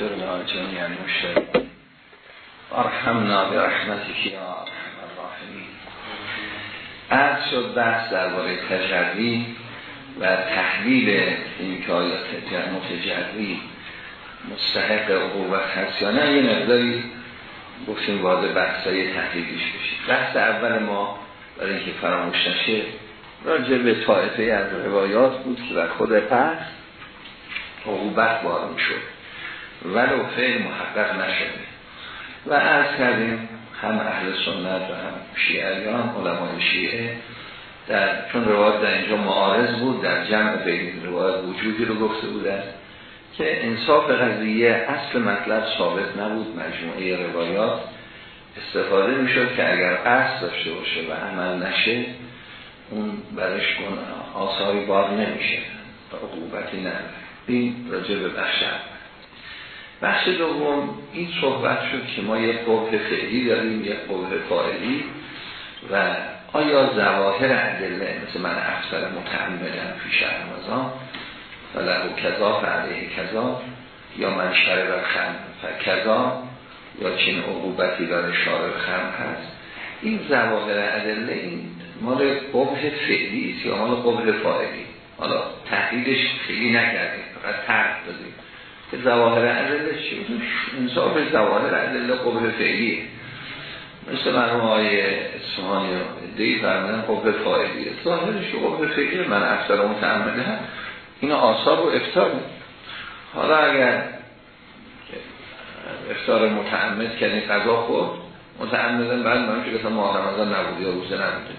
واغفر لنا جميع المشركين ارحمنا برحمتك یا ارحم الراحمین. عرض شد بحث درباره تجربی و تحلیل این که آیا متجربی مستحق عقوبت هست یا نه یه مقداری گفتیم وارد بحثای تحلیلیش بشید بحث اول ما برای اینکه فراموش نشه راجع به طایفه از روایات بود که در خود پس عقوبت بار شد ولو فعل محقق نشده. و عرض کردیم هم اهل سنت و هم شیعیان علمای شیعه در چون روایت در اینجا معارض بود در جمع بین روایت وجودی رو گفته بودن که انصاف قضیه اصل مطلب ثابت نبود مجموعه روایات. استفاده می‌شد که اگر اصل داشته باشه و عمل نشه اون برش آثاری بار نمیشه. و عقوبتی نداره. این راجع به بخش بخش دوم این صحبت شد که ما یک قبه فعلی داریم یک قبه فاعلی و آیا زواهر عدله مثل من افسر متعمدن پیش رمضان و لهو کذا فعلیه کذا یا من شرب خم کذا یا چین عقوبتی داره شارب خم هست. این زواهر عدله این مال قبه فعلی است یا مال قبه فاعلی؟ حالا تحلیلش خیلی نکردیم فقط تحت دادیم. که زواهر عدله چی بود؟ انصاف زواهر عدله قبه فعلیه. مثل مرحوم آقای اصفهانی دی فرمودن قبه فاعلیه. ظاهرش قبه فعلیه. من اکثر متعمده هم. این آثار رو افتار حالا اگر افتار متعمد کنی قضا خود متعمدن بعد من که مثلا ماه رمضان نبود یا روزه نبوده.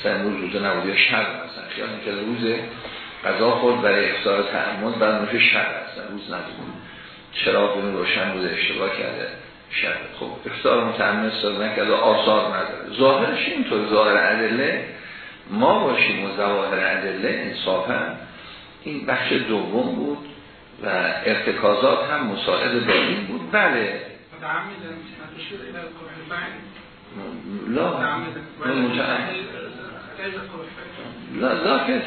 مثلا امروز روزه نبود یا شب مثلا. خیال که روز قضا خود برای افتار تعمد بعد نوشه شب هستن روز نبود. چرا اون روشن بوده اشتباه کرده. شب خب افتار متعمد ساز نکرده آثار نداره. ظاهرش اینطور. ظاهر عدله ما باشیم و ظواهر عدله انصافا این بخش دوم بود و ارتکازات هم مساعد با این بود. بله. لا. لا ذاکر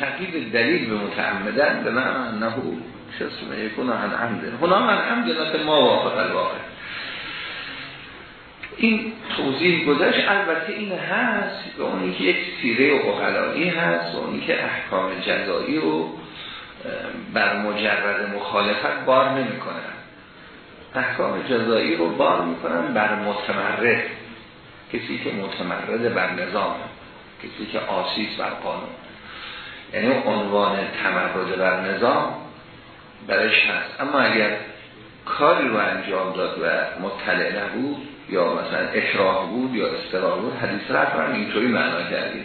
تقیید دلیل به متعمدن به من نهو شسمه یکون عن عمده هنا من عمده لیکن ما وافق الواقع. این توضیح گذشت البته این هست به اونی که یک سیره اقلایی هست و اونی که احکام جزایی رو بر مجرد مخالفت بار نمی کنن احکام جزایی رو بار می‌کنن بر متمرد. کسی که متمرد بر نظام. کسی که آسیس بر قانون. یعنی عنوان تمرد بر نظام برش هست. اما اگر کاری رو انجام داد و مطلع نبود یا مثلا اکراه بود یا استرار بود حدیث رفت رو اینطوری معنا کردیم.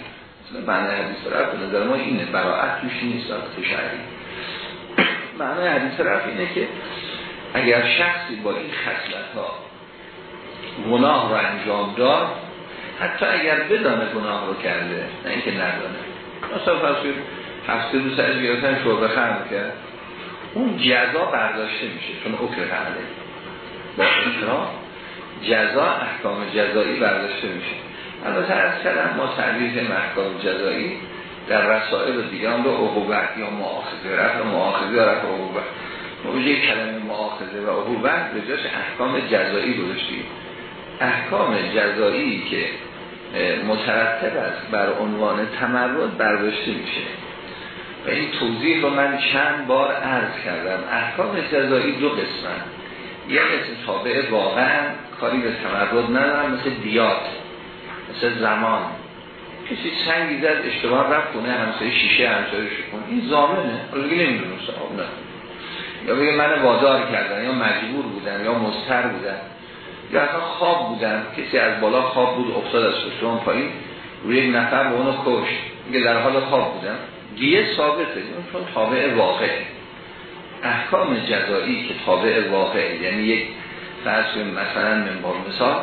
معنی حدیث رفت به نظر ما اینه براعت توش نیست تو شهری معنی حدیث رفت اینه که اگر شخصی با این خصلت ها گناه رو انجام داد حتی اگر بدانه گناه رو کرده نه اینکه ندانه. مثلا فرض هفته رو سرش گرفتن شعبه خرم کرد. اون جزا برداشته میشه چون اکر حمله با اکرام جزا احکام جزایی برداشته میشه. البته از کلم ما تعریف محکام جزایی در رسائل دیگه هم به عقوبت یا معاخذه رفت معاخذه رفت عقوبت. ما کلمه معاخذه و عقوبت به جاش احکام جزایی گذاشتیم. احکام جزایی که مترتب است بر عنوان تمرد برداشته میشه. و این توضیح رو من چند بار عرض کردم. احکام جزایی دو قسمن یک قسم تابع واقعا کاری به تمرد ندارم مثل دیات مثل زمان. کسی سنگی زد اشتباه رفت کنه همسایه شیشه همسایه شکن این زامنه. حالا دیگه یا بگه من وادار کردن یا مجبور بودن یا مستر بودن یا اصلا خواب بودن. کسی از بالا خواب بود افتاد از سوشون پایین. روی یک نفر به اونو کشت. میگه در حال خواب بودن. دیگه ثابته. چون تابع واقع احکام جزایی که تابع واقع یعنی یک فرض مثلا منبار مثال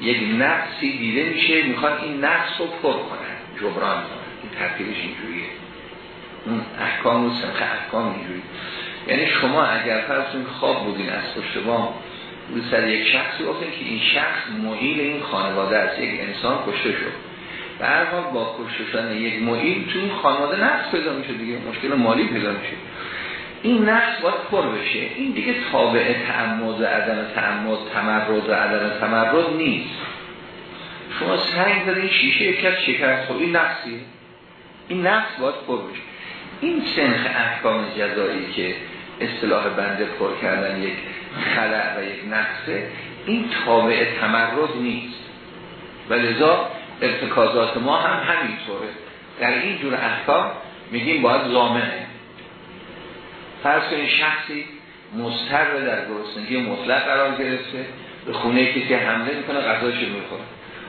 یک نقصی دیده میشه می‌خوان این نقص رو پر کنن. جبران کنن. این ترتیبش اینجوریه. اون احکام و سنخ احکام اینجوری. یعنی شما اگر فرض خواب بودین از پشت روی سر یک شخصی گفتن که این شخص معیل این خانواده است. یک انسان کشته شد. و با کشته شدن یک معیل تو این خانواده نقص پیدا میشه دیگه. مشکل مالی پیدا میشه این نفس باید پر بشه. این دیگه تابع تعمد و عدم تعمد تمرد و عدم تمرد نیست. شما سنگ دارین شیشه یک از شکست. خب این نفسی این نفس باید پر بشه. این سنخ احکام جزایی که اصطلاح بنده پر کردن یک خلع و یک نقصه این تابع تمرد نیست. و لذا ارتکازات ما هم همینطوره. در این جور احکام میگیم باید زامنه فرض کنید شخصی مستر در گرسنگی مطلق قرار گرفته به خونه کسی حمله می‌کنه غذاش می‌خوره.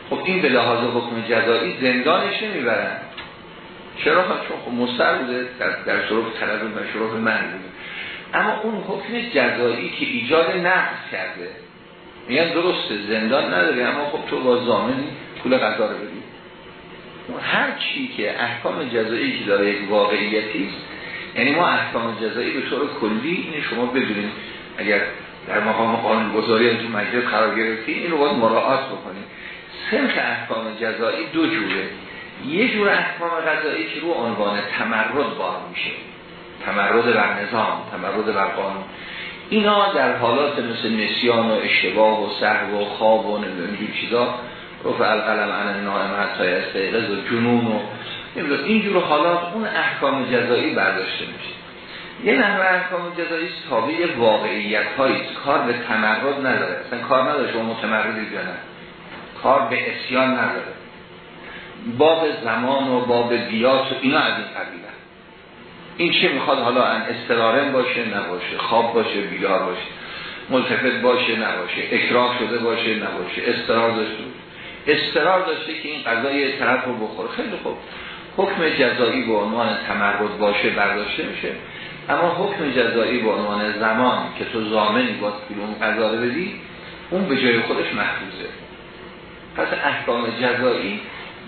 خب این به لحاظ حکم جزایی زندانش نمی‌برن. چرا؟ چون خب مستر بوده در, شروع طلب و شروع من بوده. اما اون حکم جزایی که ایجاد نقص کرده میگن درسته زندان نداره اما خب تو با زامنی پول غذا رو بدی. هر چی که احکام جزایی که داره یک واقعیتی یعنی ما احکام جزایی به طور کلی این شما بدونید. اگر در مقام قانون گذاری تو مجلس قرار گرفتی این رو باید مراعات بکنید. سنخ احکام جزایی دو جوره. یه جور احکام جزایی که رو عنوان تمرد بار میشه. تمرد بر نظام تمرد بر قانون. اینا در حالات مثل نسیان و اشتباه و سهو و خواب و اینجور چیزا رفع القلم عن نائم حتی استیقظ و جنون و اینجور حالات اون احکام جزایی برداشته میشه. یه نحوه احکام جزایی تابع واقعیت هاییست کار به تمرد نداره. اصلا کار نداره شما متمردی یا کار به اسیان نداره. باب زمان و باب بیات و اینا از این قبیله. این چه می‌خواد حالا ان استرارم باشه نباشه خواب باشه بیدار باشه ملتفت باشه نباشه اکراه شده باشه نباشه استرار داشته استرار داشته که این قضای طرف رو بخوره. خیلی خوب. حکم جزایی به عنوان تمرد باشه برداشته میشه. اما حکم جزایی به عنوان زمان که تو زامنی باید که اون قضا بدی اون به جای خودش محفوظه. پس احکام جزایی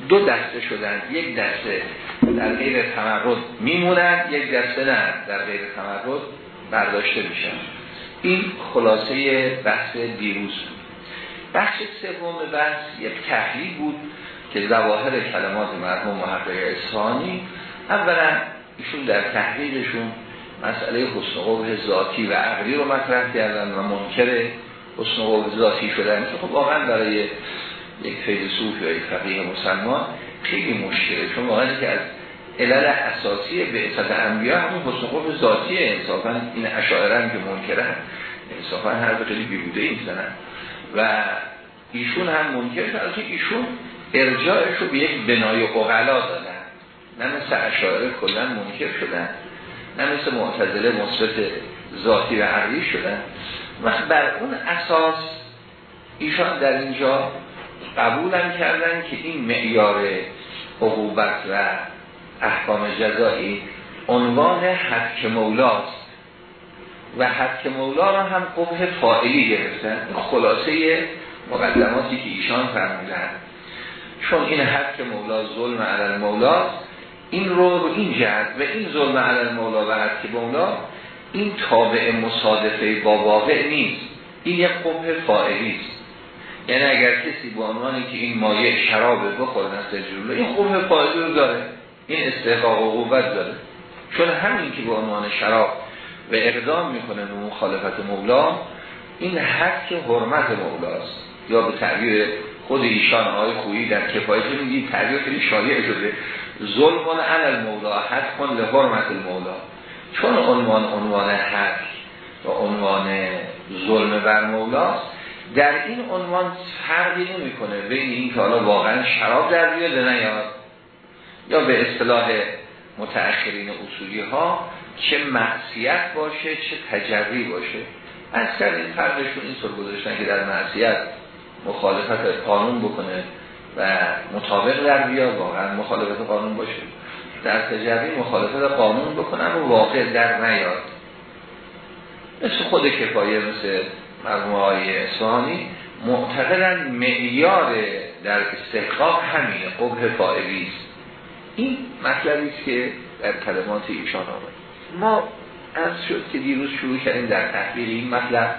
دو دسته شدن. یک دسته در غیر تمرد میمونن یک دسته نه در غیر تمرد برداشته میشن. این خلاصه بحث دیروز بود. بخش سوم بحث یک تحلیل بود که ظواهر کلمات مرحوم محقق اصفهانی اولا ایشون در تحلیلشون مسئله حسن قبح ذاتی و عقلی رو مطرح کردن و منکر حسن قبح ذاتی شدن که خب واقعا برای یک فیلسوف یا یک فقیه مسلمان خیلی مشکله. چون واقعا که از علل اساسی به اصد انبیا همون حسن قبح ذاتی انصافا. این اشاعره هم که منکرن انصافا هر خیلی بیبوده این زنن و ایشون هم منکر شد. ایشون ارجاعش رو به یک بنای اقلا دادن. نه مثل اشاعره کلا منکر شدن. نه مثل معتزله مثبت ذاتی و عقلی شدن. و بر اون اساس ایشان در اینجا قبولم کردن که این معیار عقوبت و احکام جزایی عنوان حق مولاست. و حق مولا را هم قبه فائلی گرفتن. خلاصه مقدماتی که ایشان فرمودن. چون این حق مولا ظلم علی مولا این رو رو این جهت و این ظلم علی مولا و حق مولا این تابع مصادفه با واقع نیست. این یک قبه فائلی است. یعنی اگر کسی به عنوانی که این مایه شراب بخوره نسل جلو این قبه فائلی رو داره. این استحقاق و قوت داره. چون همین که به عنوان شراب و اقدام می‌کنه به مخالفت مولا این حق حرمت مولاست. یا به تعبیر خود ایشان آقای خویی در کفایت میگی تعبیر خیلی شایع شده. ظلم علی المولا حق کن لحرمت المولا. چون عنوان عنوان حق و عنوان ظلم بر مولاست در این عنوان فرقی نمی‌کنه بین این که حالا واقعا شراب در بیاد نیاد یا به اصطلاح متأخرین اصولی ها چه معصیت باشه چه تجری باشه. از این فرقشون این طور گذاشتن که در معصیت مخالفت قانون بکنه و مطابق در بیاد واقعا مخالفت قانون باشه. در تجربی مخالفت قانون بکنن و واقع در نیاد. مثل خود کفایه مثل مرموم های اصفهانی معتقدن معیار در استحقاق همینه قبه فائلی است. این مطلبی است که در کلمات ایشان آمد ما از شد که دیروز شروع کردیم در تحبیر این مطلب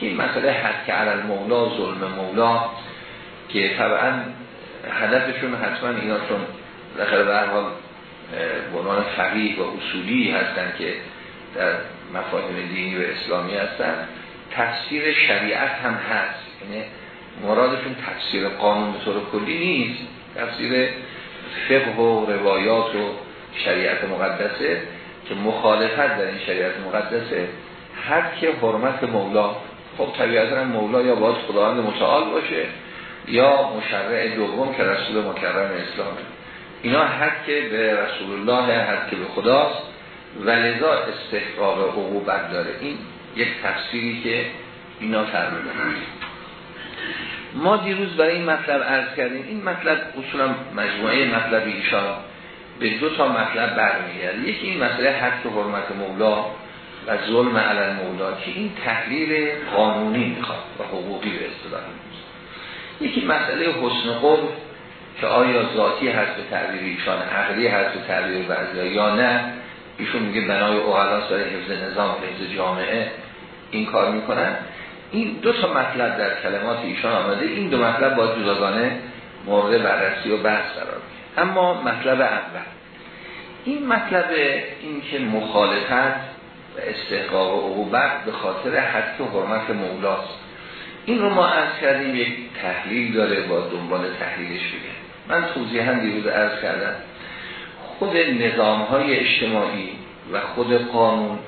که این مسئله حد که علال مولا ظلم مولا که طبعا هدفشون حتما اینا چون به حال عنوان فقیه و اصولی هستن که در مفاهیم دینی و اسلامی هستن. تفسیر شریعت هم هست. یعنی مرادشون تفسیر قانون به طور کلی نیست. تفسیر فقه و روایات و شریعت مقدسه که مخالفت در این شریعت مقدسه. هر که حرمت مولا خب طبیعتا مولا یا باید خداوند متعال باشه یا مشرع دوم که رسول مکرم اسلامه اینا حق به رسول الله حق به خداست. و لذا استحقاق حقوقت داره این یک تفسیری که اینا فرمودن. ما دیروز برای این مطلب عرض کردیم. این مطلب اصولا مجموعه مطلب ایشان به دو تا مطلب برمیگرد یکی این مسئله حق حرمت مولا و ظلم علی مولا که این تحلیل قانونی می‌خواد و حقوقی به اصطلاح یکی مسئله حسن قول که آیا ذاتی هست به تعبیر ایشان عقلی هست به تعبیر بعضی یا نه؟ ایشون میگه بنای اوغلا سر حفظ نظام حفظ جامعه. این کار می‌کنن. این دو تا مطلب در کلمات ایشان آمده. این دو مطلب با جداگانه مورد بررسی و بحث قرار اما مطلب اول. این مطلب این که مخالفت و استحقاق و عقوبت به خاطر حد و حرمت مولاست. این رو ما عرض کردیم یک تحلیل داره با دنبال تحلیلش بگه من توضیح هم دیروز عرض کردم. خود نظام های اجتماعی و خود قانون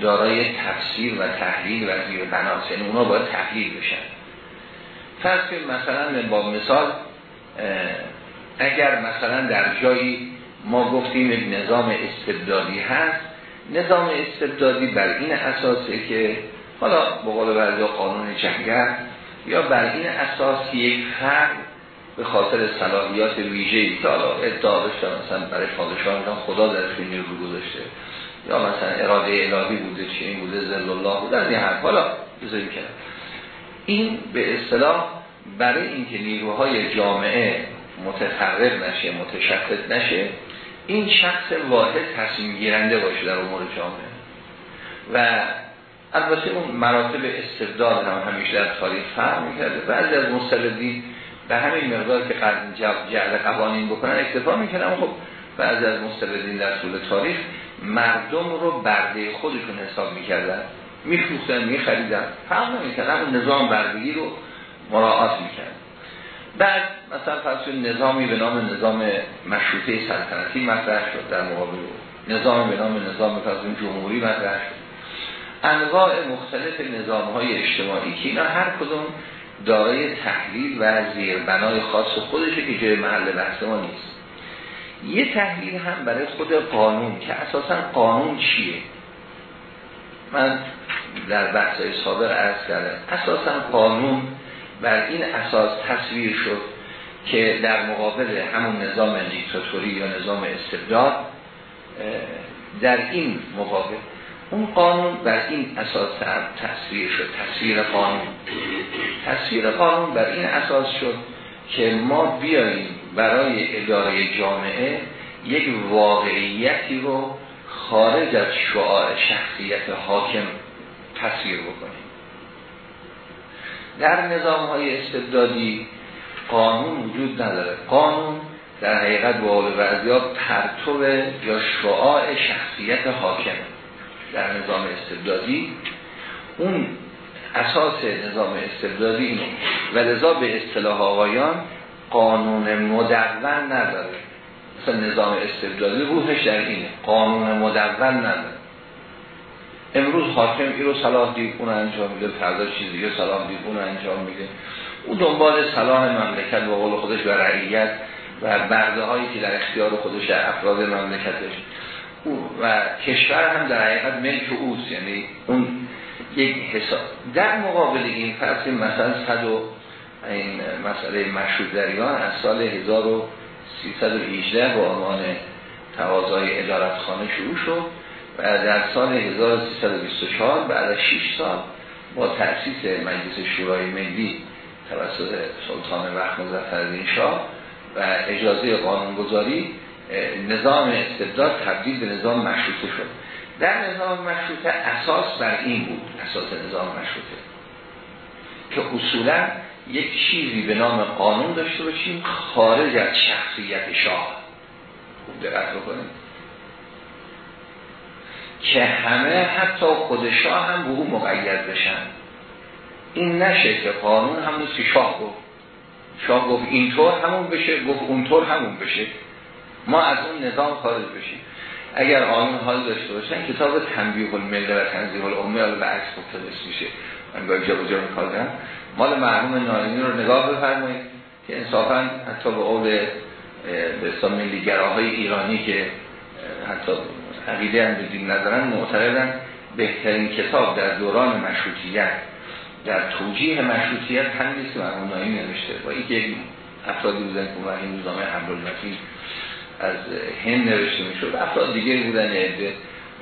دارای تفسیر و تحلیل و زیر بناس یعنی اونا باید تحلیل بشن. فرض مثلا با مثال اگر مثلا در جایی ما گفتیم نظام استبدادی هست نظام استبدادی بر این اساسه که حالا به قول قانون جنگل یا بر این اساس یک فرد به خاطر صلاحیات ویژه‌ای که حالا ادعا داشته مثلا برای پادشاه خدا در نیرو گذاشته یا مثلا اراده الهی بوده چی این بوده زل الله بوده از این حرف. حالا بذاریم کنم این به اصطلاح برای اینکه نیروهای جامعه متفرق نشه متشتت نشه این شخص واحد تصمیم گیرنده باشه در امور جامعه. و البته اون مراتب استبداد هم همیشه در تاریخ فرق می‌کرده. بعضی از مستبدین به همین مقدار که جعل قوانین بکنن اکتفا می‌کنن. خب بعضی از مستبدین در طول تاریخ مردم رو برده خودشون حساب می‌کردن میفروختن میخریدن. فرق نمی‌کردن اون نظام بردگی رو مراعات می‌کرد. بعد مثلا فرض نظامی به نام نظام مشروطه سلطنتی مطرح شد در مقابل نظام به نام نظام فرض جمهوری مطرح شد. انواع مختلف نظام های اجتماعی که اینا هر کدوم دارای تحلیل و زیربنای خاص خودشه که جای محل بحث ما نیست. یه تحلیل هم برای خود قانون که اساسا قانون چیه؟ من در بحث سابق عرض کردم. اساسا قانون بر این اساس تصویر شد که در مقابل همون نظام دیکتاتوری یا نظام استبداد در این مقابل اون قانون بر این اساس تصویر شد. تصویر قانون. تصویر قانون بر این اساس شد که ما بیاییم برای اداره جامعه یک واقعیتی رو خارج از شعاع شخصیت حاکم تصویر بکنیم. در نظام های استبدادی قانون وجود نداره. قانون در حقیقت با بعضی پرتو یا شعاع شخصیت حاکم در نظام استبدادی. اون اساس نظام استبدادی اینه. و لذا به اصطلاح آقایان قانون مدون نداره. مثلا نظام استبدادی روحش در اینه. قانون مدون نداره. امروز حاکم ای رو صلاح دید اون انجام میده فردا چیز دیگه صلاح دید انجام میده. او دنبال صلاح مملکت با قول خودش و رعیت و برده هایی که در اختیار خودش افراد مملکتش. و کشور هم در حقیقت ملک اوست یعنی اون یک حساب. در مقابل این فرض مثلا صد و این مسئله مشروط دریان از سال 1318 با عنوان تقاضای ادارت خانه شروع شد و در سال 1324 بعد از 6 سال با تأسیس مجلس شورای ملی توسط سلطان وقت مظفرالدین شاه و اجازه قانونگذاری نظام استبداد تبدیل به نظام مشروطه شد. در نظام مشروطه اساس بر این بود اساس نظام مشروطه که اصولا یک چیزی به نام قانون داشته باشیم خارج از شخصیت شاه. خوب دقت بکنید. که همه حتی خود شاه هم به او مقید بشن. این نشه که قانون همون که شاه گفت. شاه گفت اینطور همون بشه گفت اونطور همون بشه. ما از اون نظام خارج بشیم. اگر آن حال داشته باشن کتاب تنبیه المله و تنظیم الامه به عکس مقتبس میشه. من با جا جا می‌کردم مال مرحوم نارینی رو نگاه بفرمایید که انصافا حتی به قول به ملیگراهای ایرانی که حتی عقیده هم به ندارن معتقدن بهترین کتاب در دوران مشروطیت در توجیه مشروطیت هم نیست. مرحوم نارینی نوشته. با اینکه افرادی بودن که این روزنامه حمل از هند نوشته می‌شد. افراد دیگه بودن عده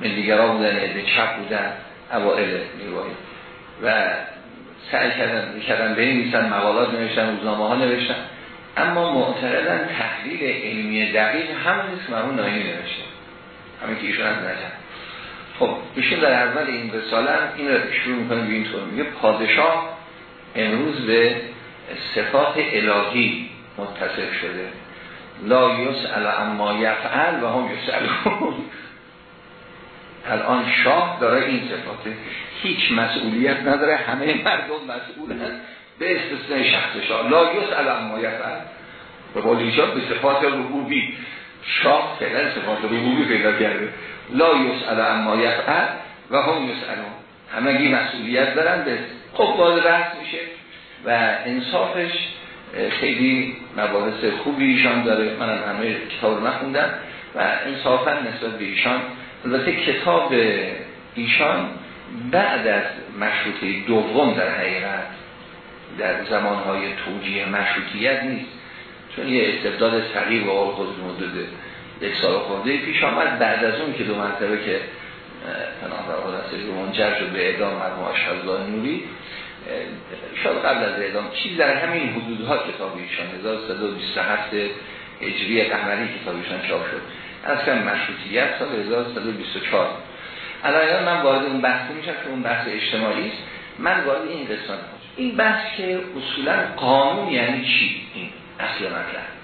ملیگرا بودن عده چپ بودن اوائل نیروهای. و سعی کردن کردن به نیستن مقالات نوشتن روزنامه ها نوشتن. اما معتقدن تحلیل علمی دقیق همون نیست مرمون نایی نوشته. همین که ایشون هم خب ایشون در اول این رساله این رو شروع می‌کنه به این طور میگه پادشاه امروز به صفات الهی متصف شده. لا یسأل اما یفعل و هم یسألون. الان شاه داره این صفاته. هیچ مسئولیت نداره. همه مردم مسئولن به استثناء شخص شاه. لا یسأل اما یفعل. به قول ایشان به صفات ربوبی. شاه فعلا صفات ربوبی پیدا کرده. لا یسأل اما یفعل و هم یسألون. همگی مسئولیت دارن. به خب باز بحث میشه. و انصافش خیلی مباحث خوبی ایشان داره. من همه کتاب رو نخوندم و انصافا نسبت به ایشان. البته کتاب ایشان بعد از مشروطه دوم در حقیقت در زمانهای توجیه مشروطیت نیست. چون یه استبداد صغیر و خود مدد یک سال خورده پیش آمد. بعد از اون که دو مرتبه که پناه در منجر شد به اعدام مرموم اشهدالله نوری شاید قبل از اعدام چیز در همین حدودها کتاب ایشان 1327 هجری قمری کتاب ایشان چاپ شد. از کم مشروطیت سال 1324 الان من وارد اون بحث میشم که اون بحث اجتماعی است. من وارد این قسمت این بحث که اصولا قانون یعنی چی؟ این اصل مطلب.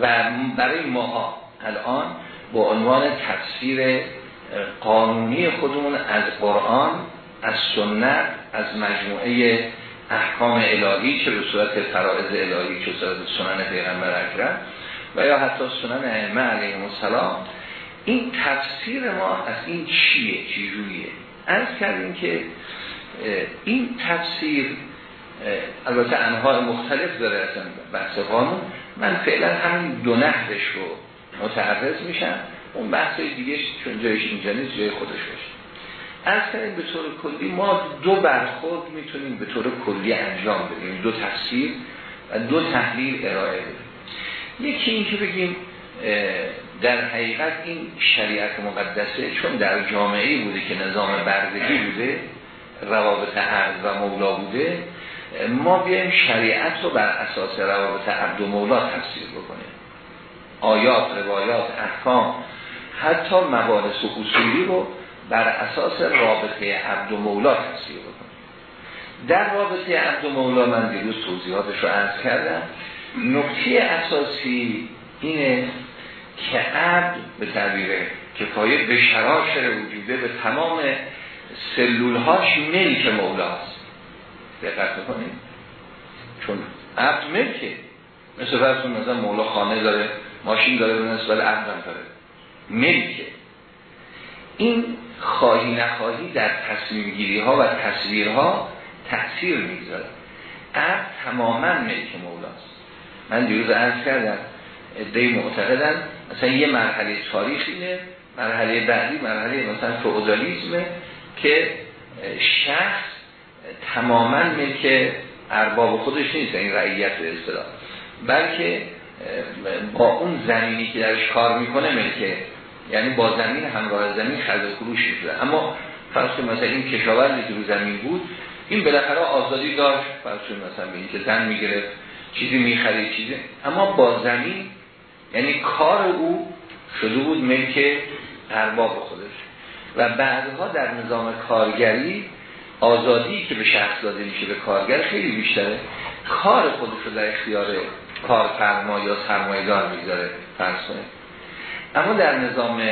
و برای ماها الان با عنوان تفسیر قانونی خودمون از قرآن از سنت از مجموعه احکام الهی چه به صورت فرائض الهی چه صورت سنن پیغمبر اکرم و یا حتی سنن ائمه علیهم السلام. این تفسیر ما از این چیه؟ چجوریه از کردیم که این تفسیر البته انواع مختلف داره اصلا بحث قانون. من فعلا همین دو نهرش رو متعرض میشم. اون بحث دیگه چون جایش اینجا نیست جای خودش باشه. از کنیم به طور کلی ما دو برخورد می‌تونیم به طور کلی انجام بدیم دو تفسیر و دو تحلیل ارائه بدیم. یکی این که بگیم در حقیقت این شریعت مقدسه چون در جامعه بوده که نظام بردگی بوده روابط عرض و مولا بوده ما بیایم شریعت رو بر اساس روابط عبد و مولا تفسیر بکنیم. آیات، روایات، احکام حتی مباحث و رو بر اساس رابطه عبد و مولا تفسیر بکنیم در رابطه عبد و مولا من دیروز توضیحاتش رو عرض کردم. نکته اساسی اینه که عبد به تعبیر کفایه به شراشر وجوده به تمام سلولهاش ملک مولاست. دقت کنید چون عبد ملکه. مثل فرسون مثلا مولا خانه داره ماشین داره به نسبت عبد داره. ملکه. این خواهی نخواهی در تصمیم گیری ها و تصویرها تأثیر می‌گذاره. عبد تماما ملک مولاست. من دیروز عرض کردم ادهی معتقدن مثلا یه مرحله تاریخینه مرحله بعدی مرحله مثلا فعودالیزمه که شخص تماما ملک ارباب خودش نیست این رعیت به اصطلاح. بلکه با اون زمینی که درش کار می‌کنه ملکه یعنی با زمین همراه زمین خرد کروش شده. اما فرض مثلا این کشاورزی که زمین بود این بالاخره آزادی داشت. فرض مثلا این که زن می‌گرفت چیزی می‌خرید چیزی. اما با زمین یعنی کار او شده بود ملک ارباب خودش. و بعدها در نظام کارگری آزادی که به شخص داده میشه به کارگر خیلی بیشتره. کار خودش رو در اختیار کارفرما یا سرمایدار فرض اما در نظام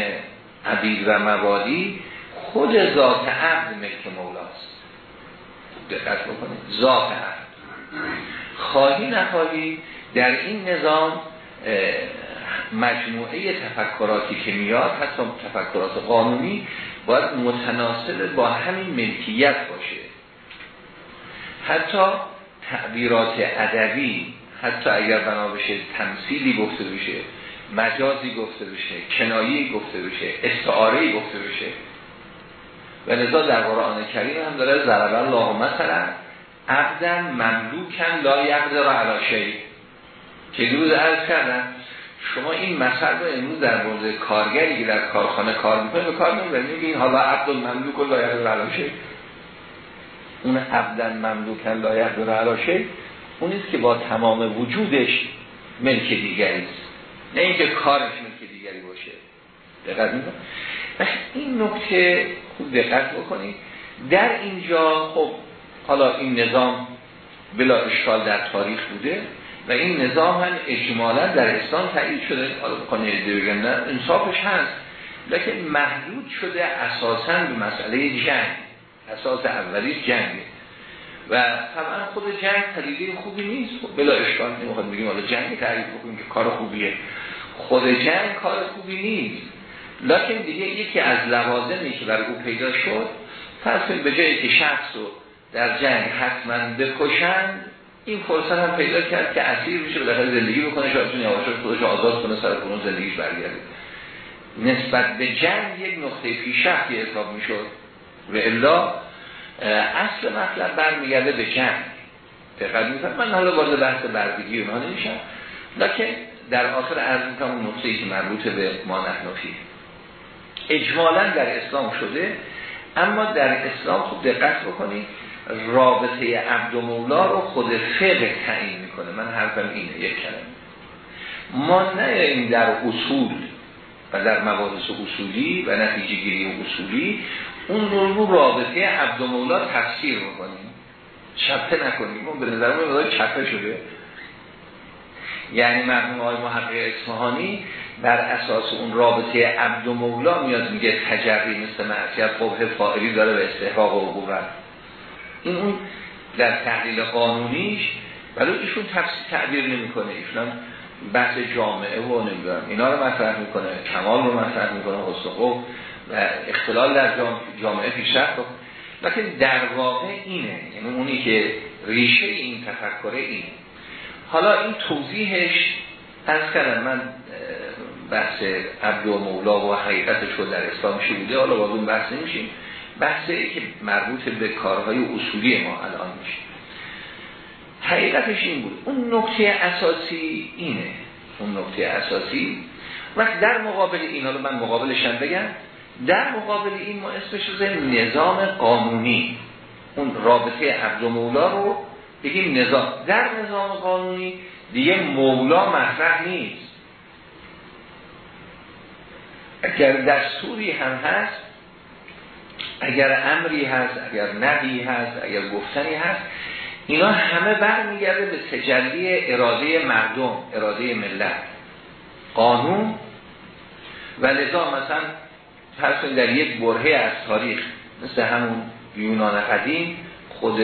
عبید و موالی خود ذات عبد ملک مولاست. دقت بکنید. ذات عبد. خواهی نخواهی در این نظام مجموعه تفکراتی که میاد حتی تفکرات قانونی باید متناسب با همین ملکیت باشه. حتی تعبیرات ادبی حتی اگر بنا بشه تمثیلی گفته بشه مجازی گفته بشه کنایی گفته بشه استعاره گفته بشه. و لذا در قرآن کریم هم داره ضرب الله مثلا عبدا مملوکن لا یقدر علی شیء. که روز عرض کردن شما این مثل رو امروز در مورد کارگری که در کارخانه کار می‌کنه به کار نمی‌برید. این حالا عبد مملوک لا یقدر علی شیء. اون عبدا مملوکن لا یقدر علی شیء اونیست که با تمام وجودش ملک دیگری است. نه اینکه کارش ملک دیگری باشه. دقت می‌کنید این نکته خوب دقت بکنید. در اینجا خب حالا این نظام بلا اشکال در تاریخ بوده و این نظام هم اجمالا در اسلام تایید شده. بگن نه انصافش هست. لیکن محدود شده اساسا به مسئله جنگ. اساس اولی جنگه. و طبعا خود جنگ پدیده خوبی نیست. خب بلا اشکال نمی‌خواد بگیم حالا جنگ تعریف بکنیم که کار خوبیه. خود جنگ کار خوبی نیست. لکن دیگه یکی از لوازمی که برای او پیدا شد فرض به جایی که شخص رو در جنگ حتما بکشند این فرصت هم پیدا کرد که اسیر بشه به زندگی بکنه شاید چون یواش خودش آزاد کنه سر کنون زندگیش برگرده. نسبت به جنگ یک نقطه پیشرفتی حساب می‌شد. و الا اصل مطلب برمیگرده به جنگ. دقت می‌کنم من حالا وارد بحث بردگی اونها نمیشم. لکن در آخر عرض می‌کنم اون نقطه‌ای که مربوط به ما نحنفی اجمالا در اسلام شده اما در اسلام خوب دقت بکنید رابطه عبد و مولا رو خود فقه تعیین می‌کنه. من حرفم اینه یک کلمه. ما نه این در اصول و در مباحث اصولی و نتیجه گیری اصولی اون رو رو رابطه عبد و مولا تفسیر می‌کنیم چپه نکنیم. اون به نظر من چپه شده. یعنی مرحوم آقای محقق اصفهانی بر اساس اون رابطه عبد و مولا میاد میگه تجری مثل معصیت قبه فائلی داره به استحقاق و حقوقت این اون در تحلیل قانونیش ولی ایشون تفسیر تعبیر نمی‌کنه. ایشون بحث جامعه و نمی‌دونم. اینا رو مطرح می‌کنه کمال رو مطرح می‌کنه حسن و اختلال در جامعه پیشرفت لیکن در واقع اینه. یعنی اونی که ریشه این تفکره اینه. حالا این توضیحش از کردم من بحث عبد و مولا و حقیقتش رو در اسلام بوده؟ حالا با اون بحث نمیشیم. بحثی که مربوط به کارهای اصولی ما الان میشه. حقیقتش این بود. اون نکته اساسی اینه. اون نکته اساسی. وقت در مقابل این حالا من مقابلشم بگم در مقابل این ما اسمش نظام قانونی. اون رابطه عبد و مولا رو بگیم نظام. در نظام قانونی دیگه مولا مطرح نیست. اگر دستوری هم هست اگر امری هست اگر نبی هست اگر گفتنی هست اینا همه برمیگرده به تجلی اراده مردم اراده ملت. قانون و لذا مثلا پس در یک برهه از تاریخ مثل همون یونان قدیم خود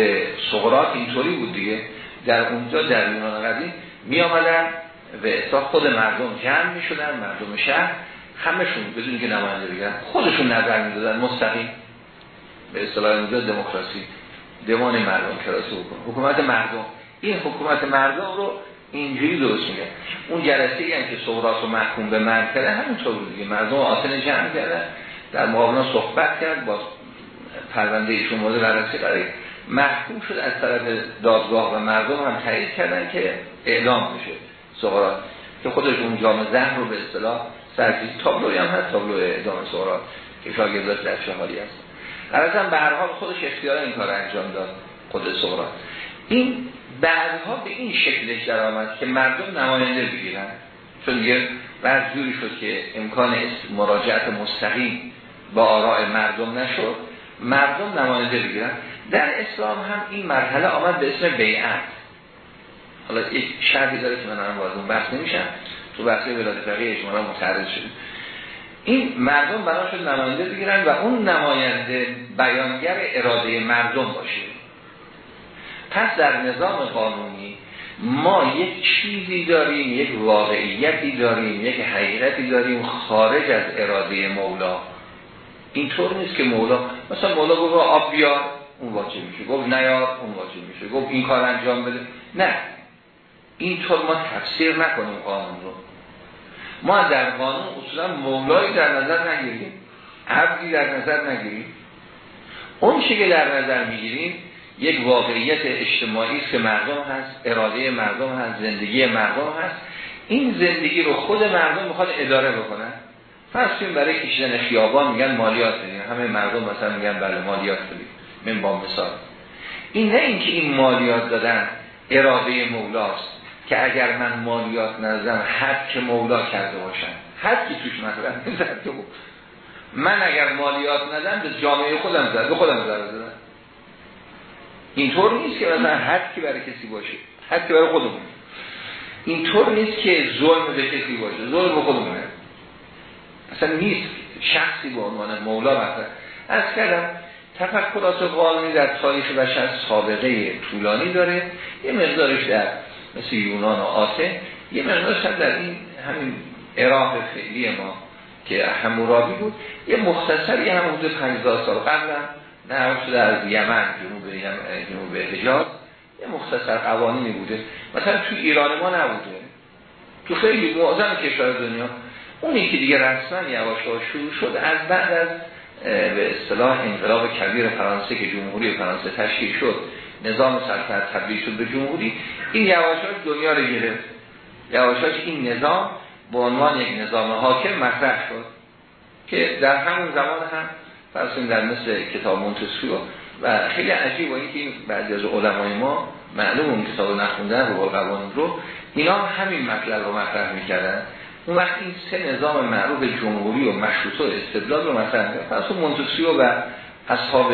سقراط اینطوری بود دیگه. در اونجا در یونان قدیم می آمدن به اصلاح خود مردم جمع می شدن مردم شهر همشون بدون که نماینده بگن خودشون نظر می دادن مستقیم. به اصطلاح اونجا دموکراسی دمان مردم کراسی حکومت حکومت مردم. این حکومت مردم رو اینجوری درست میگه اون جلسه ای که سقراط رو محکوم به مرد کرده همینطور بود دیگه. مردم آتن جمع کردن. در مقابل صحبت کرد با پرونده ایشون مورد بررسی قرار محکوم شد از طرف دادگاه و مردم هم تایید کردن که اعلام بشه سقراط. که خودش اون جام زهر رو به اصطلاح سرکیز تابلوی هم هست تابلو اعدام سقراط که شاگرداش در چه حالی هست هم به هر حال خودش اختیار این کار انجام داد خود سقراط. این بعدها به این شکلش در آمد که مردم نماینده بگیرن. چون دیگه بعد جوری شد که امکان مراجعت مستقیم با آراء مردم نشد. مردم نماینده بگیرن. در اسلام هم این مرحله آمد به اسم بیعت. حالا یک شرحی داره که من هم وارد بحث نمیشم. تو بحث ولایت فقیه شما را متعرض شد این مردم بنا شد نماینده بگیرن و اون نماینده بیانگر اراده مردم باشه. پس در نظام قانونی ما یک چیزی داریم یک واقعیتی داریم یک حقیقتی داریم خارج از اراده مولا. اینطور نیست که مولا مثلا مولا گفت آب بیار. اون واجب میشه. گفت نیار اون واجب میشه. گفت این کار انجام بده. نه. اینطور ما تفسیر نکنیم قانون رو. ما در قانون اصولا مولایی در نظر نگیریم. عبدی در نظر نگیریم. اون چی که در نظر می‌گیریم یک واقعیت اجتماعی که مردم هست اراده مردم هست زندگی مردم هست. این زندگی رو خود مردم می‌خواد اداره بکنن. فرض برای کشیدن خیابان میگن مالیات بدین. همه مردم مثلا میگن بله مالیات بدید من با مثال. این نه اینکه این مالیات دادن اراده مولاست که اگر من مالیات نزدم حد که مولا کرده باشم حد که توش مطرح من اگر مالیات ندم به جامعه خودم زد به خودم زد زدم اینطور نیست که مثلا حد که برای کسی باشه. حد که برای خودمون. اینطور نیست که ظلم به کسی باشه. ظلم به خودمونه. اصلا نیست. شخصی به عنوان مولا مثلا. از کردم تفکرات قانونی در تاریخ بشر سابقه طولانی داره. یه مقدارش در مثل یونان و آته یه مقدارش هم در این همین عراق فعلی ما که همورابی بود. یه مختصر یه هم حدود 50 سال قبل نه شده از یمن جنوب جنوب حجاز. یه مختصر قوانینی بوده. مثلا تو ایران ما نبوده. تو خیلی معظم کشور دنیا. اونی که دیگه رسما یواش شروع شد. از بعد از به اصطلاح انقلاب کبیر فرانسه که جمهوری فرانسه تشکیل شد نظام سلطنت تبدیل شد به جمهوری این یواشاش دنیا رو گرفت. یواشاش این نظام به عنوان یک نظام حاکم مطرح شد که در همون زمان هم فرسون در مثل کتاب مونتسکیو و خیلی عجیب و اینکه این بعضی از علمای ما معلوم اون کتاب نخوندن رو قوانین رو اینا همین مطلب رو مطرح می‌کردن. اون وقت این سه نظام معروف جمهوری و مشروط و استبداد رو کرد پس مونتسکیو و اصحاب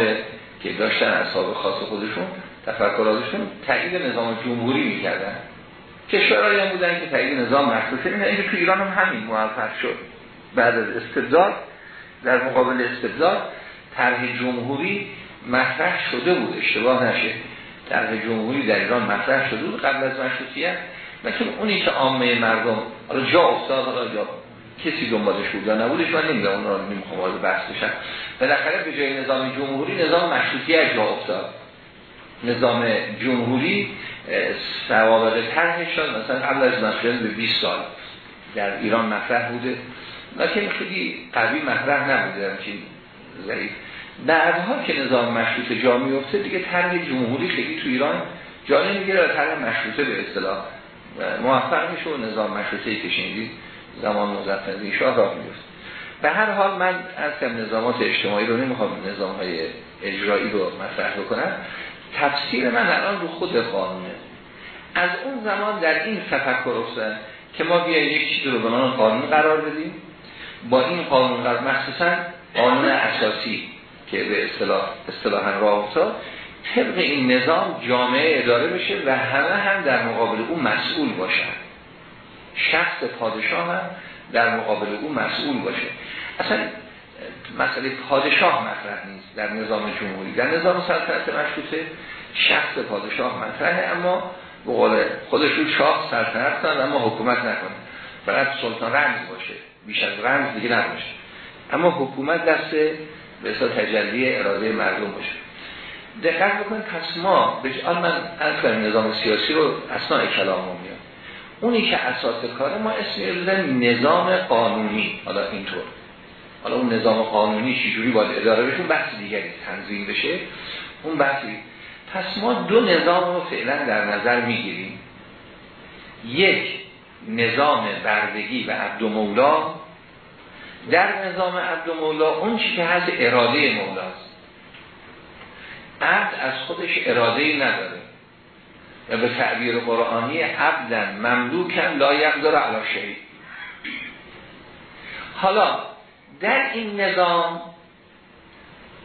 که داشتن اصحاب خاص خودشون تفکراتشون تایید نظام جمهوری می‌کردن. کشورهایی هم بودن که تایید نظام مشروطه این که تو ایران هم همین موفق شد. بعد از استبداد در مقابل استبداد طرح جمهوری مطرح شده بود. اشتباه نشه. طرح جمهوری در ایران مطرح شده بود. قبل از مشروطیت لیکن اونی که عامه مردم حالا جا افتاد حالا جا کسی دنبالش بود یا نبودش من نمی‌دونم اون رو نمی‌خوام وارد بحث بشم. بالاخره به جای نظام جمهوری نظام مشروطیت جا افتاد. نظام جمهوری سوابق طرحش شد. مثلا قبل از مشروطیت به 20 سال در ایران مطرح بوده. لیکن خیلی قوی مطرح نبوده همچین ضعیف. بعدها که نظام مشروط جا میفته دیگه طرح جمهوری خیلی تو ایران جا نمی‌گیره و طرح مشروطه به اصطلاح موفق میشه و نظام مشروطه کشیدی زمان مزفر شاه را میفته به هر حال من از نظامات اجتماعی رو نمی‌خوام نظام های اجرایی رو مطرح بکنم. تفسیر من الان رو خود قانونه. از اون زمان در این تفکر افتاد که ما بیاییم یک چیز رو به قانون قرار بدیم. با این قانون قرار مخصوصا قانون اساسی که به اصطلاح اصطلاحا راه افتاد. طبق این نظام جامعه اداره بشه و همه هم در مقابل او مسئول باشن. شخص پادشاه هم در مقابل او مسئول باشه. اصلا مسئله پادشاه مطرح نیست در نظام جمهوری. در نظام سلطنت مشروطه شخص پادشاه مطرحه اما به قول خودش شاه سلطنت کنند اما حکومت نکنه. فقط سلطان رمز باشه. بیش از رمز دیگه نباشه. اما حکومت دست به تجلی اراده مردم باشه. دقت بکنید پس ما به من از نظام سیاسی رو اصلا کلام میاد. اونی که اساس کار ما اسم نظام قانونی حالا اینطور. حالا اون نظام قانونی چجوری باید اداره بشه؟ بحث دیگری تنظیم بشه. اون بحثی. پس ما دو نظام رو فعلا در نظر می‌گیریم. یک نظام بردگی و عبد مولا در نظام عبد مولا اون چی که هست اراده مولاست. عبد از خودش اراده نداره. و به تعبیر قرآنی عبدن مملوکن لا یقدر علی شیء. حالا در این نظام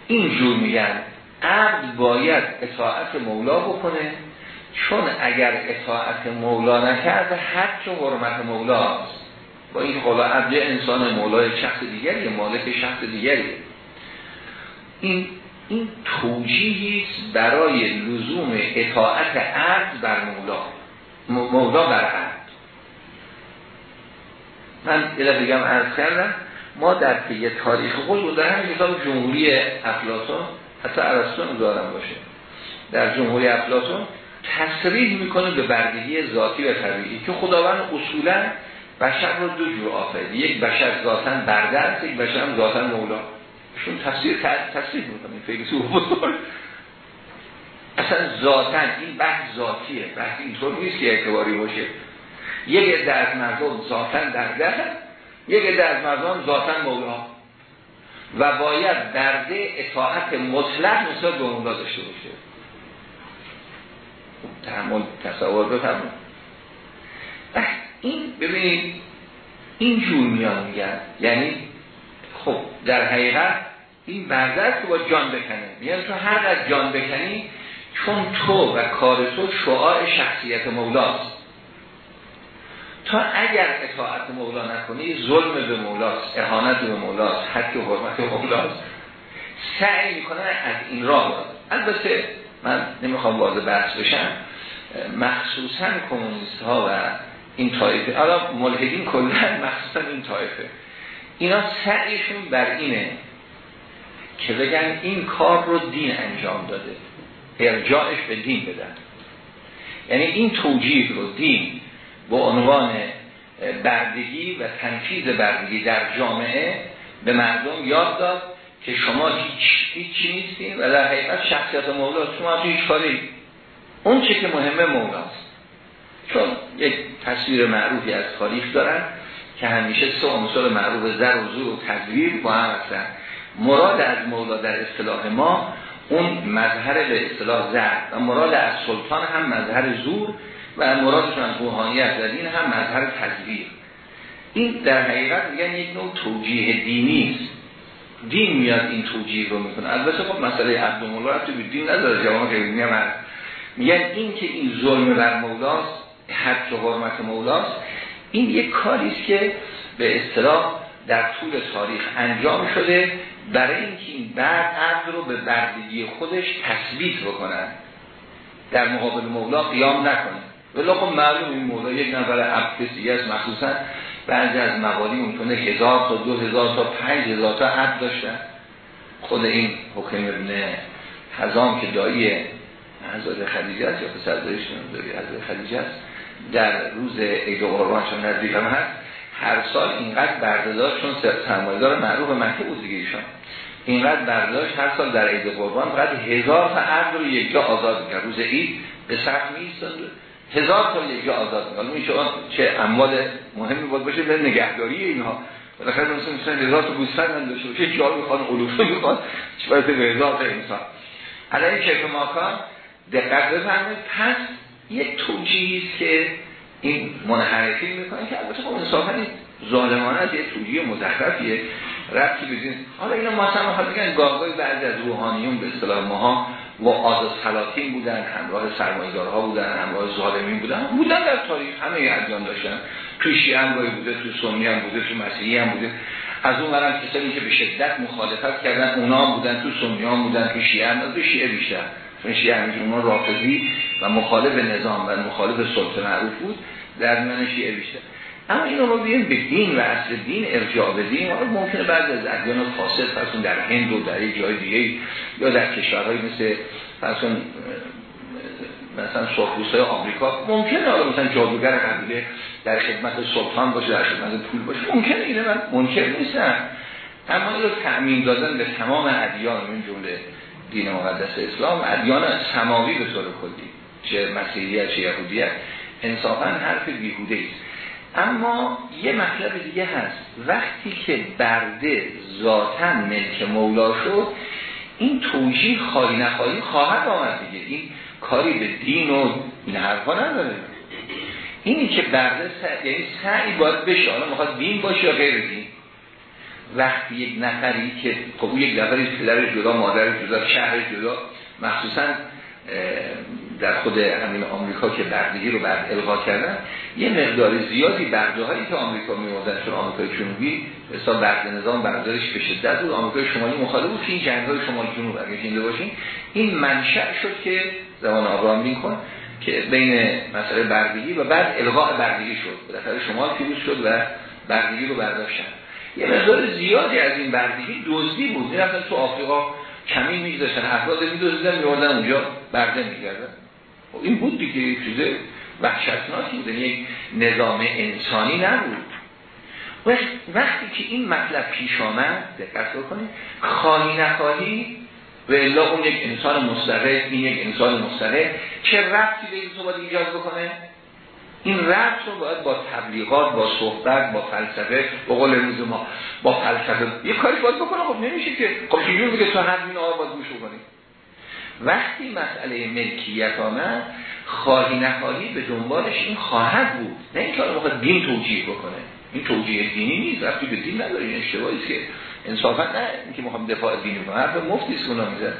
اینجور میگن عبد باید اطاعت مولا بکنه چون اگر اطاعت مولا نکرد حد حرمت مولاست با این حالا عبد انسان مولای شخص دیگری مالک شخص دیگری. این این توجیهی برای لزوم اطاعت عبد بر مولا. مولا بر عبد. من یه هم عرض کردم ما در طی تاریخ خود در همین کتاب جمهوری افلاطون حتی ارسطو دارم باشه در جمهوری افلاطون تصریح می‌کنه به بردگی ذاتی و طبیعی که خداوند اصولا بشر رو دو جور آفرید یک بشر ذاتا برده است یک بشر هم ذاتا مولا. شون تفسیر تصریح می‌کنه فیلسوف بزرگ اصلا ذاتا این بحث ذاتیه بحث اینطور نیست که اعتباری باشه. یک عده از مردم ذاتا درده یک عده از مردم ذاتا مولا و باید درده اطاعت مطلق مثل به مولا داشته باشه. تحمل تصور بفرمون این ببینید این جور میان میگن. یعنی خب در حقیقت این برده که با جان بکنه. میگن تو هر از جان بکنی چون تو و کار تو شعاع شخصیت مولاست. تا اگر اطاعت مولا نکنی ظلم به مولاست اهانت به مولاست حتی حرمت مولاست. سعی می‌کنن از این راه البته من نمی‌خوام وارد بحث بشم. مخصوصا کمونیست ها و این طایفه. حالا ملحدین کلا مخصوصا این طایفه. اینا سعیشون بر اینه که بگن این کار رو دین انجام داده. ارجاعش به دین بدن. یعنی این توجیه رو دین به عنوان بردگی و تنفیذ بردگی در جامعه به مردم یاد داد که شما هیچ هیچی نیستین و در حقیقت شخصیت مولا شما هیچ کاری اون چه که مهمه مولاست چون یک تصویر معروفی از تاریخ دارن. که همیشه سه عنصر معروف زر و زور و تدویر با هم هستن. مراد از مولا در اصطلاح ما اون مظهر به اصطلاح زر و مراد از سلطان هم مظهر زور و مرادشون از روحانیت در این هم مظهر تدویر این در حقیقت میگن یک نوع توجیه دینی است. دین میاد این توجیه رو می‌کنه. البته خب مسئله مولا تو به دین نداره جوان که میگن این که این ظلم بر مولاست حد حرمت مولاست این یک کاری است که به اصطلاح در طول تاریخ انجام شده برای اینکه این بعد عرض رو به بردگی خودش تثبیت بکنن. در مقابل مولا قیام نکنه. ولی خب معلوم این مولا یک نفر عبد کسی است مخصوصا بعضی از موالی ممکنه هزار تا دو هزار تا پنج هزار تا عبد داشتن. خود این حکم ابن حزام که دایی حضرت خدیجه است یا پسر داری حضرت خدیجه است. در روز عید قربانشون نزدیک هم هست هر سال اینقدر بردهداشت چون سرمایدار معروف مکه بود دیگه ایشان. اینقدر برداشت هر سال در عید قربان فقط هزار تا عبد رو یک جا آزاد می‌کرد. روز عید به سخت میستند هزار تا یک جا آزاد می‌کرد. این شما چه اموال مهمی بود باشه به نگهداری اینها. بالاخره مثلا مثلا هزار تا گوسفند هم داشته باشه جا می‌خواد علوفه می‌خواد. چه به هزار تا انسان. علی کیف ماکان دقت بفرمایید. پس یک توجیهی که این منحرفی می‌کنه که البته خب انصافا ظالمانه از یک توجیه مزخرفیه. ربطی بدین حالا اینا ما هم می‌خواد بگن گاهگاهی بعضی از روحانیون به اصطلاح ماها و آز سلاطین بودن همراه سرمایه‌دارها بودن همراه ظالمین بودن بودن در تاریخ همه ادیان داشتن. توی شیعه هم بوده تو سنی هم بوده تو مسیحی هم بوده. از اون برم کسانی که به شدت مخالفت کردن اونا بودن تو سنی هم بودن تو شیعه هم شیعه بیشتر. شیعه اونا رافضی و مخالف نظام و مخالف سلطه معروف بود. در میان شیعه بیشتر. اما این رو بیایم به دین و اصل دین ارجاع بدیم. حالا ممکنه بعد از ادیان فاسد فرسون در هند و در یک جای دیگه یا در کشورهای مثل فرسون مثلا های آمریکا. ممکنه حالا مثلا جادوگر قبیله در خدمت سلطان باشه در خدمت پول باشه. ممکنه اینه من منکر نیستم. اما این رو تأمین دادن به تمام ادیان این جمله دین مقدس اسلام ادیان سماوی به طور کلی چه مسیحیت چه یهودیت انصافا حرف بیهوده است. اما یه مطلب دیگه هست. وقتی که برده ذاتا ملک مولا شد این توجیه خالی نخواهی خواهد آمد دیگه. این کاری به دین و این حرفا نداره. اینی که برده سعی یعنی سعی باید بشه. حالا می‌خواد دین باشه یا غیر دین. وقتی یک نفری که خب یک نفری پدر جدا مادر جدا شهر جدا مخصوصا در خود همین آمریکا که بردگی رو بعد الغا کردن یه مقدار زیادی برده هایی که آمریکا میوردن چون آمریکای جنوبی حساب برده نظام بردارش به شدت بود. آمریکای شمالی مخالف بود این جنگ های شمال جنوب اگه جنده باشین. این منشأ شد که زمان آبراهام لینکلن که بین مسئله بردگی و بعد الغاء بردگی شد. بالاخره شمال پیروز شد و بردگی رو برداشتن. یه مقدار زیادی از این بردگی دزدی بود. می‌رفتن تو آفریقا کمی میگذاشتن افراد میدوزیدن میوردن اونجا برده میگردن خب این بود دیگه. یک چیز وحشتناکی بود. یعنی یک نظام انسانی نبود. وقتی که این مطلب پیش آمد دقت بکنید خواهی نخواهی و الا اون یک انسان مستقل این یک انسان مستقل چه رفتی به این باید ایجاد بکنه؟ این رفت رو باید با تبلیغات با صحبت با فلسفه با قول روز ما با فلسفه. یه کاری باید بکنه خب نمیشه که خب چجور میگه تو هر این آقا باید وقتی مسئله ملکیت آمد خواهی نخواهی به دنبالش این خواهد بود. نه اینکه حالا دین توجیه بکنه. این توجیه دینی نیست. وقتی به دین نداره این اشتباهی که انصافا نه اینکه می‌خوام دفاع دینی کنم. حرف مفتی است میزن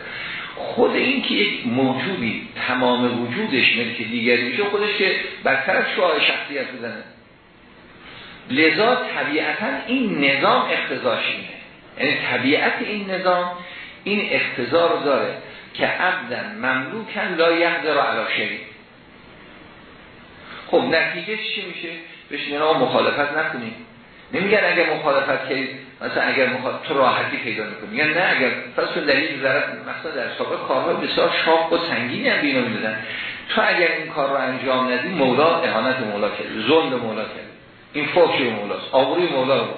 خود این که یک موجودی تمام وجودش ملک دیگری میشه خودش که بدتر از شعار شخصیت بزنه. لذا طبیعتا این نظام اختزاش اینه. یعنی طبیعت این نظام این اختزار داره که عبدن مملوکن لا یهده را علا شری خب نتیجه چی میشه؟ بهش مخالفت نکنیم نمیگن اگر مخالفت کردید مثلا اگر مخالفت تو راحتی پیدا می‌کنی. میگن نه اگر پس دلیل ضرر مثلا در سابق کارها بسیار شاق و سنگینی هم بینو می‌دادن. تو اگر این کار رو انجام ندی مولا اهانت مولا کرد ظلم مولا کرد. این فوش مولاست آوری مولا رو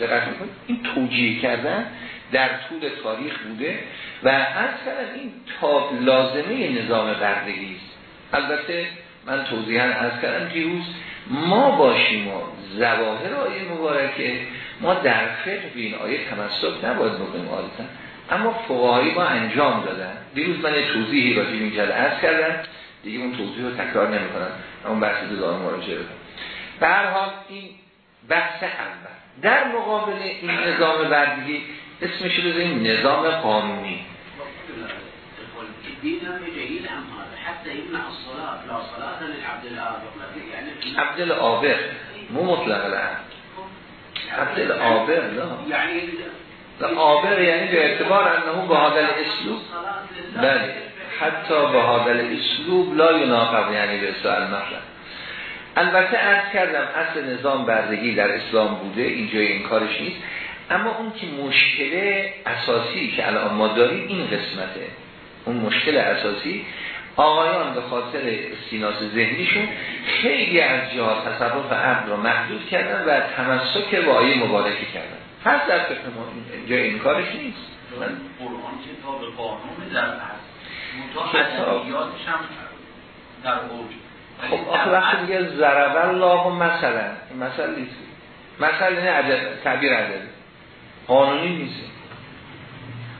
دقت می‌کنید این توجیه کردن در طول تاریخ بوده و از این تا لازمه نظام بردگی است. البته من توضیحا از کردم دیروز ما باشیم و زواهر آیه مبارکه. ما در فقه به این آیه تمسک نباید بکنیم عادتا اما فقهایی ما انجام دادن. دیروز من توضیحی راجع این جل عرض کردم. دیگه اون توضیح رو تکرار نمی کنم اون بحث دو دارم مراجعه بکنم. به هر حال این بحث اول. در مقابل این نظام بردگی اسمش رو این نظام قانونی. حتى مو مطلق العبد عبد الآبق لا. يعني آبر یعنی به اعتبار انه به هذا الاسلوب بله. حتی به هذا الاسلوب لا یناقب یعنی به سوال مطلب البته عرض کردم اصل نظام بردگی در اسلام بوده اینجای این کارش نیست. اما اون که مشکل اساسی که الان ما داریم این قسمته. اون مشکل اساسی آقایان به خاطر استیناس ذهنیشون خیلی از جهات تصرف عبد را محدود کردن و تمسک به آیه مبارکه کردن. پس در فکر ما اینجا این کارش نیست. قرآن کتاب قانون در کتاب. هم در اوج. خب آخه وقتی میگه ضرب الله مثلا این مثلا نیست. مثلا نه عدد تعبیر عددی قانونی نیست.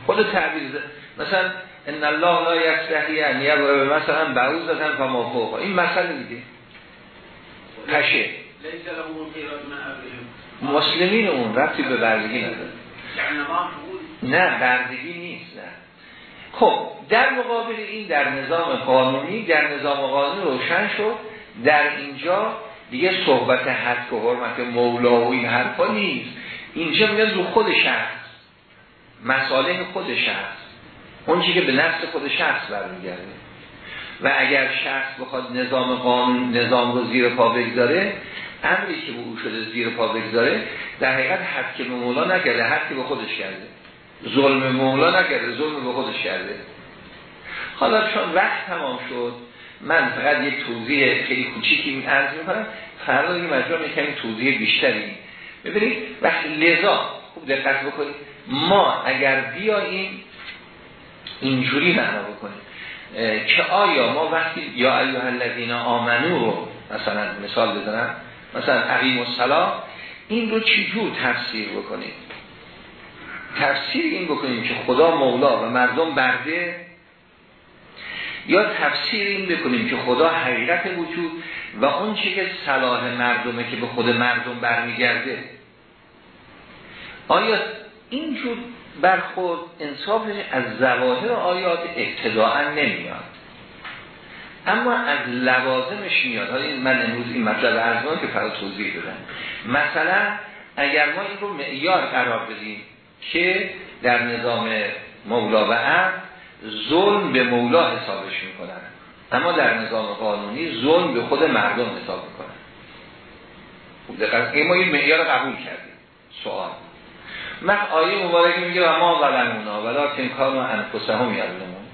خود تعبیر مثلا ان الله لا یستحی ان یضرب مثلا بعوزه فما فوق. این مسئله دیگه. پشه مسلمین اون رفتی به بردگی نداره. نه بردگی نیست نه. خب در مقابل این در نظام قانونی در نظام قانونی روشن شد. در اینجا دیگه صحبت حد و حرمت مولا و این حرفا نیست. اینجا میگن رو خود شخص مساله خود شخص اون که به نفس خود شخص برمیگرده. و اگر شخص بخواد نظام قانون نظام رو زیر پا بگذاره امری که به او شده زیر پا بگذاره در حقیقت حد که به مولا نکرده حد که به خودش کرده. ظلم مولا نکرده ظلم به خودش کرده. حالا چون وقت تمام شد من فقط یک توضیح خیلی کوچیکی عرض می‌کنم. فردا دیگه مجموع می‌کنیم توضیح بیشتری. ببینید وقتی لذا خوب دقت بکنید. ما اگر بیاییم اینجوری معنا بکنیم. که آیا ما وقتی یا ایها الذین آمنو رو مثلا مثال بزنم مثلا عقیم الصلاه این رو چجور تفسیر بکنیم؟ تفسیر این بکنیم که خدا مولا و مردم برده یا تفسیر این بکنیم که خدا حقیقت وجود و اون چی که صلاح مردمه که به خود مردم برمیگرده؟ آیا اینجور برخورد انصافش از زواهر آیات ابتداعا نمیاد. اما از لوازمش میاد. حالا من امروز این مطلب ارزمان که فرا توضیح دادم مثلا اگر ما این رو معیار قرار بدیم که در نظام مولا و عبد ظلم به مولا حسابش می‌کنن. اما در نظام قانونی ظلم به خود مردم حساب می‌کنن. این ما این معیار قبول کردیم. سوال. من آیه مبارک میگه و ما ولمونا ولا کار و انفسهم یظلمون.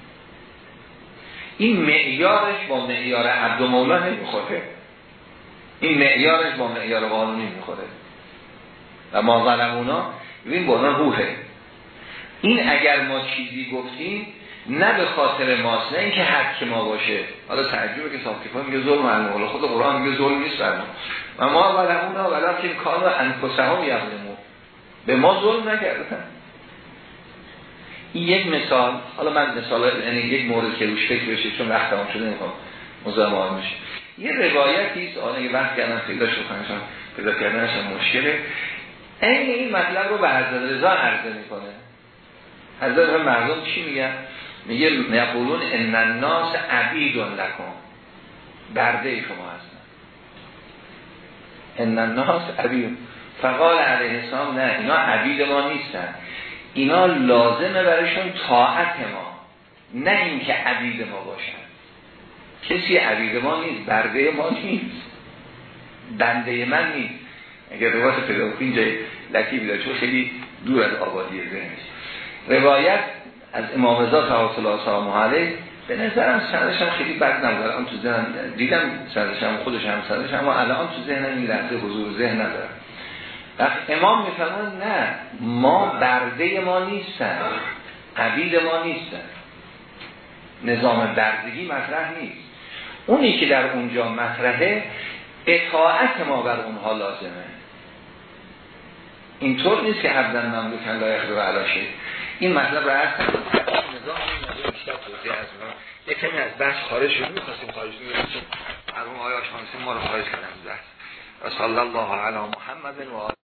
این معیارش با معیار عبد و مولا نمی‌خوره. این معیارش با معیار قانونی می‌خوره. و ما ظلمونا ببین با روحه. این اگر ما چیزی گفتیم نه به خاطر ماست نه اینکه حق ما باشه. حالا تعجبه که صاحب میگه ظلم المولا خود قرآن میگه ظلم نیست بر ما. و ما ظلمونا ولکن کانوا انفسهم یظلمون. به ما ظلم نکردن. این یک مثال حالا من مثال یعنی یک مورد که روش فکر بشه چون وقت تمام شده نمی‌خوام موضوع میشه یه روایتی است آن یه وقت کردم پیدا شد پیدا کردنش مشکله. این این مطلب رو به حضرت رضا عرضه می‌کنه. حضرت مردم چی میگن؟ میگه نقولون ان الناس عبید لکن برده شما هستن. ان الناس عبید فقال علیه السلام نه اینا عبید ما نیستن. اینا لازمه برایشون طاعت ما. نه اینکه عبید ما باشن. کسی عبید ما نیست برده ما نیست. بنده من نیست. اگر روایت کنید جای لطیفی داره چون خیلی دور از آبادی ذهنش. روایت از امام رضا صلی الله علیه به نظرم سندش هم خیلی بد نبود. تو ذهن دیدم سندش هم خودش هم سندش اما الان تو ذهنم این لحظه حضور ذهن ندارم امام میفرمان نه ما برده ما نیستن عبید ما نیستن. نظام بردگی مطرح نیست. اونی که در اونجا مطرحه اطاعت ما بر اونها لازمه. اینطور نیست که عبدن مملوکن لایخ رو علاشه. این مطلب را هست نظام بیشتر توضیح از ما یکمی از بحث خارج شد. می‌خواستیم خارج شد از اون آیا شانسی ما رو خارج کردن. بحث و صلی الله علی محمد و